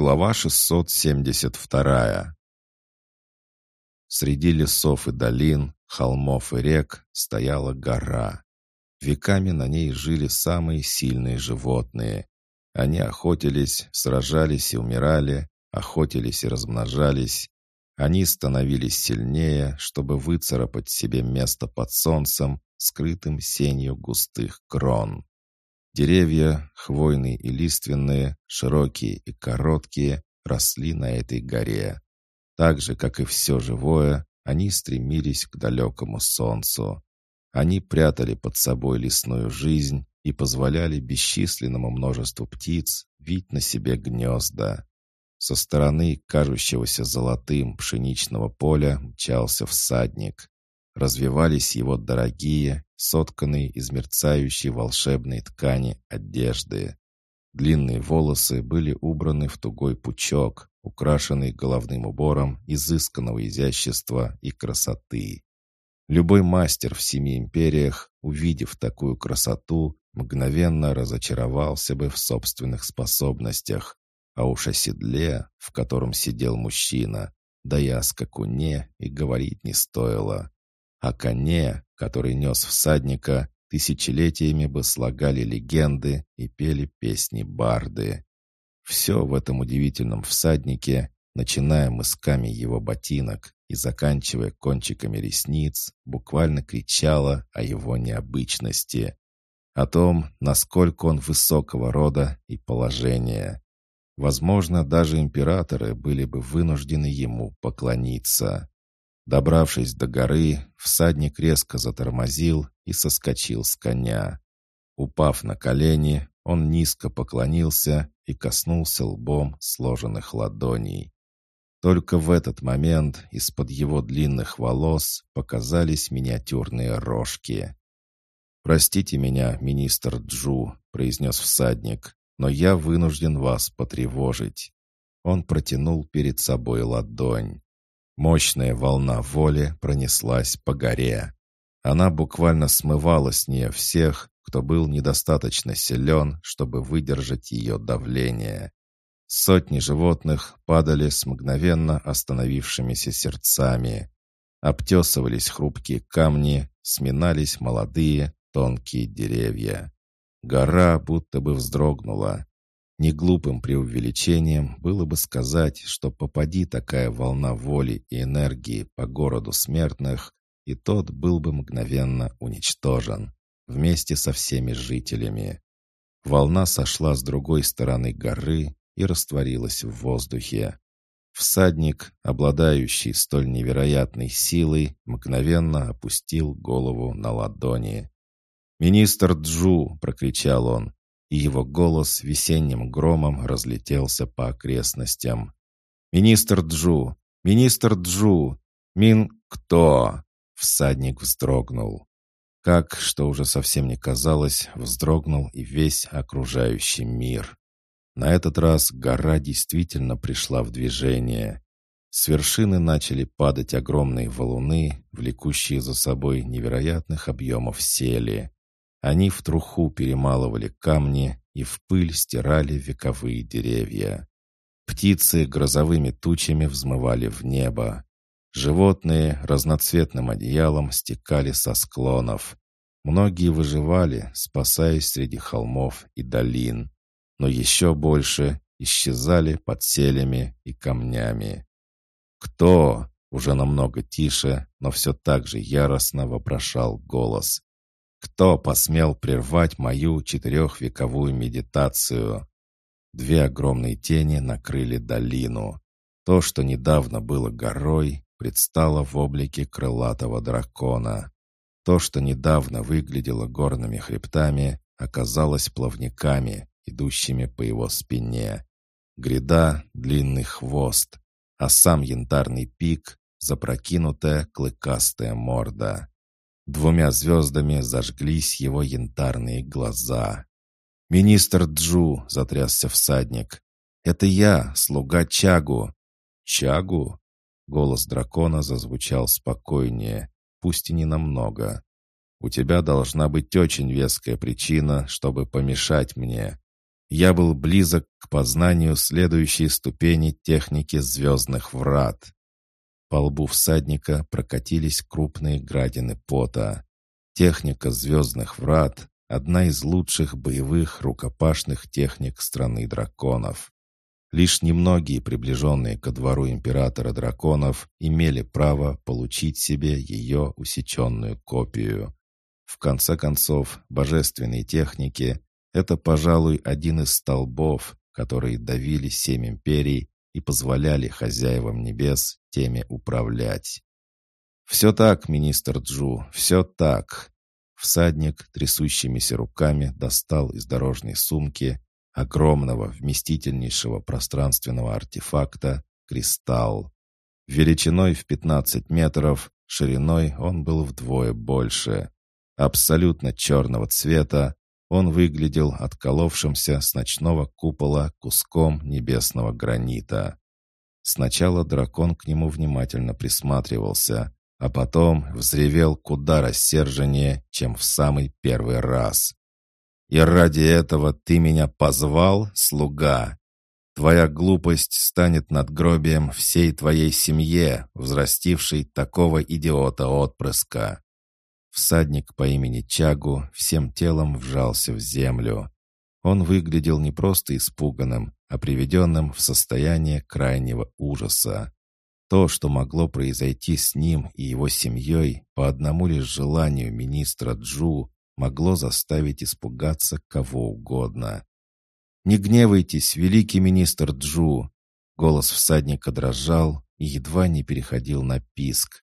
Глава 672 Среди лесов и долин, холмов и рек стояла гора. Веками на ней жили самые сильные животные. Они охотились, сражались и умирали, охотились и размножались. Они становились сильнее, чтобы выцарапать себе место под солнцем, скрытым сенью густых крон. Деревья, хвойные и лиственные, широкие и короткие, росли на этой горе. Так же, как и все живое, они стремились к далекому солнцу. Они прятали под собой лесную жизнь и позволяли бесчисленному множеству птиц вить на себе гнезда. Со стороны кажущегося золотым пшеничного поля мчался всадник. Развивались его дорогие, сотканные из мерцающей волшебной ткани одежды. Длинные волосы были убраны в тугой пучок, украшенный головным убором изысканного изящества и красоты. Любой мастер в семи империях, увидев такую красоту, мгновенно разочаровался бы в собственных способностях, а уж о седле, в котором сидел мужчина, да и о скакуне и говорить не стоило. О коне, который нес всадника, тысячелетиями бы слагали легенды и пели песни барды. Все в этом удивительном всаднике, начиная мысками его ботинок и заканчивая кончиками ресниц, буквально кричало о его необычности, о том, насколько он высокого рода и положения. Возможно, даже императоры были бы вынуждены ему поклониться. Добравшись до горы, всадник резко затормозил и соскочил с коня. Упав на колени, он низко поклонился и коснулся лбом сложенных ладоней. Только в этот момент из-под его длинных волос показались миниатюрные рожки. «Простите меня, министр Джу», — произнес всадник, «но я вынужден вас потревожить». Он протянул перед собой ладонь. Мощная волна воли пронеслась по горе. Она буквально смывала с нее всех, кто был недостаточно силен, чтобы выдержать ее давление. Сотни животных падали с мгновенно остановившимися сердцами. Обтесывались хрупкие камни, сминались молодые, тонкие деревья. Гора будто бы вздрогнула. Неглупым преувеличением было бы сказать, что попади такая волна воли и энергии по городу смертных, и тот был бы мгновенно уничтожен, вместе со всеми жителями. Волна сошла с другой стороны горы и растворилась в воздухе. Всадник, обладающий столь невероятной силой, мгновенно опустил голову на ладони. «Министр Джу!» — прокричал он и его голос весенним громом разлетелся по окрестностям. «Министр Джу! Министр Джу! Мин кто?» Всадник вздрогнул. Как, что уже совсем не казалось, вздрогнул и весь окружающий мир. На этот раз гора действительно пришла в движение. С вершины начали падать огромные валуны, влекущие за собой невероятных объемов сели. Они в труху перемалывали камни и в пыль стирали вековые деревья. Птицы грозовыми тучами взмывали в небо. Животные разноцветным одеялом стекали со склонов. Многие выживали, спасаясь среди холмов и долин. Но еще больше исчезали под селями и камнями. «Кто?» — уже намного тише, но все так же яростно вопрошал голос. Кто посмел прервать мою четырехвековую медитацию? Две огромные тени накрыли долину. То, что недавно было горой, предстало в облике крылатого дракона. То, что недавно выглядело горными хребтами, оказалось плавниками, идущими по его спине. Гряда — длинный хвост, а сам янтарный пик — запрокинутая клыкастая морда. Двумя звездами зажглись его янтарные глаза. «Министр Джу!» — затрясся всадник. «Это я, слуга Чагу!» «Чагу?» — голос дракона зазвучал спокойнее, пусть и не намного. «У тебя должна быть очень веская причина, чтобы помешать мне. я был близок к познанию следующей ступени техники звездных врат. По лбу всадника прокатились крупные градины пота. Техника звездных врат — одна из лучших боевых рукопашных техник страны драконов. Лишь немногие приближенные ко двору императора драконов имели право получить себе ее усеченную копию. В конце концов, божественные техники — это, пожалуй, один из столбов, которые давили семь империй и позволяли хозяевам небес теми управлять. «Все так, министр Джу, все так». Всадник трясущимися руками достал из дорожной сумки огромного вместительнейшего пространственного артефакта кристалл. Величиной в 15 метров, шириной он был вдвое больше. Абсолютно черного цвета, он выглядел отколовшимся с ночного купола куском небесного гранита. Сначала дракон к нему внимательно присматривался, а потом взревел куда рассерженнее, чем в самый первый раз. «И ради этого ты меня позвал, слуга? Твоя глупость станет надгробием всей твоей семье, взрастившей такого идиота-отпрыска. Всадник по имени Чагу всем телом вжался в землю. Он выглядел не просто испуганным, а приведенным в состояние крайнего ужаса. То, что могло произойти с ним и его семьей по одному лишь желанию министра Джу, могло заставить испугаться кого угодно. «Не гневайтесь, великий министр Джу!» Голос всадника дрожал и едва не переходил на писк.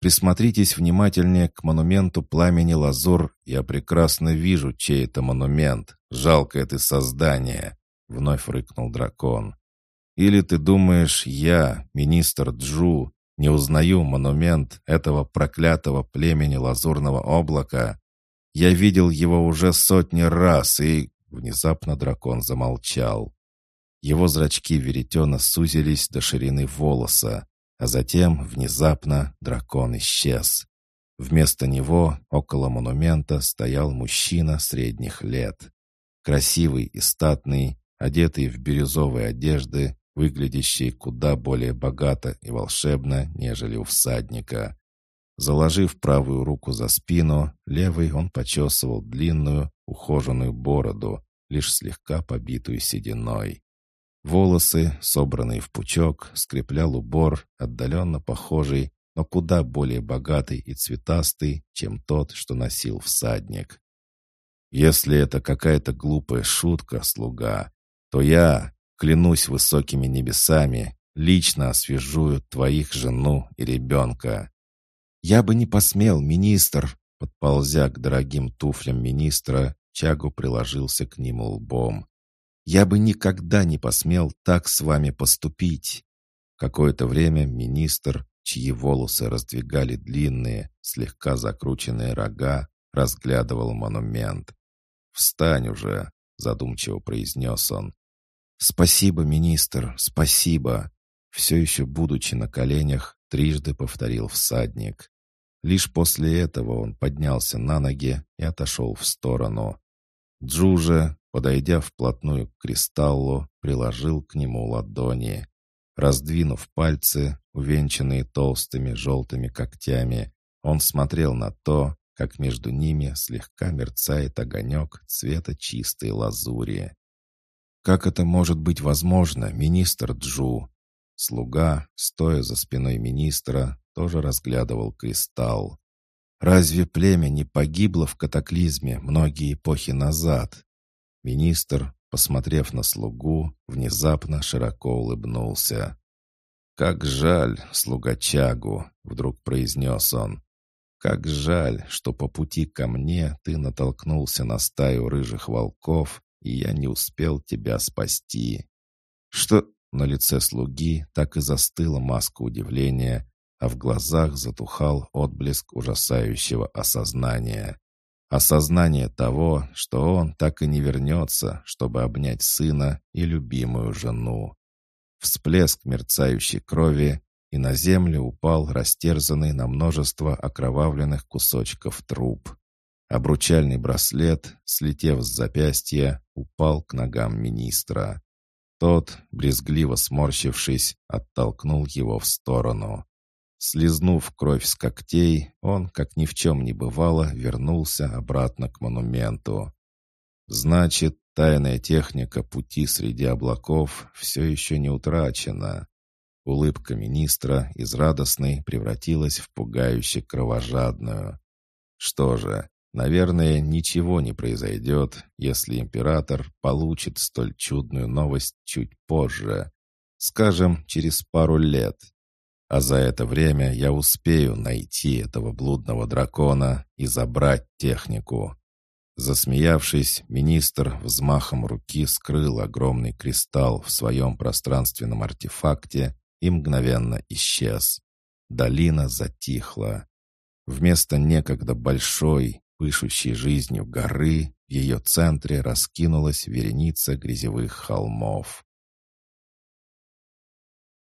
Присмотритесь внимательнее к монументу пламени Лазур. Я прекрасно вижу, чей это монумент. Жалкое ты создание!» — вновь рыкнул дракон. «Или ты думаешь, я, министр Джу, не узнаю монумент этого проклятого племени Лазурного облака? Я видел его уже сотни раз, и...» Внезапно дракон замолчал. Его зрачки веретена сузились до ширины волоса, а затем, внезапно, дракон исчез. Вместо него около монумента стоял мужчина средних лет. Красивый и статный, одетый в бирюзовые одежды, выглядящий куда более богато и волшебно, нежели у всадника. Заложив правую руку за спину, левой он почесывал длинную, ухоженную бороду, лишь слегка побитую сединой. Волосы, собранные в пучок, скреплял убор, отдаленно похожий, но куда более богатый и цветастый, чем тот, что носил всадник. «Если это какая-то глупая шутка, слуга, то я, клянусь высокими небесами, лично освежую твоих жену и ребенка». «Я бы не посмел, министр!» Подползя к дорогим туфлям министра, Чагу приложился к ним лбом. Я бы никогда не посмел так с вами поступить. Какое-то время министр, чьи волосы раздвигали длинные, слегка закрученные рога, разглядывал монумент. «Встань уже», — задумчиво произнес он. «Спасибо, министр, спасибо!» Все еще будучи на коленях, трижды повторил всадник. Лишь после этого он поднялся на ноги и отошел в сторону. Джуже, подойдя вплотную к кристаллу, приложил к нему ладони. Раздвинув пальцы, увенчанные толстыми желтыми когтями, он смотрел на то, как между ними слегка мерцает огонек цвета чистой лазури. «Как это может быть возможно, министр Джу?» Слуга, стоя за спиной министра, тоже разглядывал кристалл. Разве племя не погибло в катаклизме многие эпохи назад? Министр, посмотрев на слугу, внезапно широко улыбнулся. «Как жаль, слуга Чагу!» — вдруг произнес он. «Как жаль, что по пути ко мне ты натолкнулся на стаю рыжих волков, и я не успел тебя спасти». «Что?» — на лице слуги так и застыла маска удивления, а в глазах затухал отблеск ужасающего осознания. Осознание того, что он так и не вернется, чтобы обнять сына и любимую жену. Всплеск мерцающей крови, и на землю упал растерзанный на множество окровавленных кусочков труп. Обручальный браслет, слетев с запястья, упал к ногам министра. Тот, брезгливо сморщившись, оттолкнул его в сторону. Слизнув кровь с когтей, он, как ни в чем не бывало, вернулся обратно к монументу. Значит, тайная техника пути среди облаков все еще не утрачена. Улыбка министра из радостной превратилась в пугающе кровожадную. Что же, наверное, ничего не произойдет, если император получит столь чудную новость чуть позже, скажем, через пару лет. А за это время я успею найти этого блудного дракона и забрать технику. Засмеявшись, министр взмахом руки скрыл огромный кристалл в своем пространственном артефакте и мгновенно исчез. Долина затихла. Вместо некогда большой, пышущей жизнью горы, в ее центре раскинулась вереница грязевых холмов.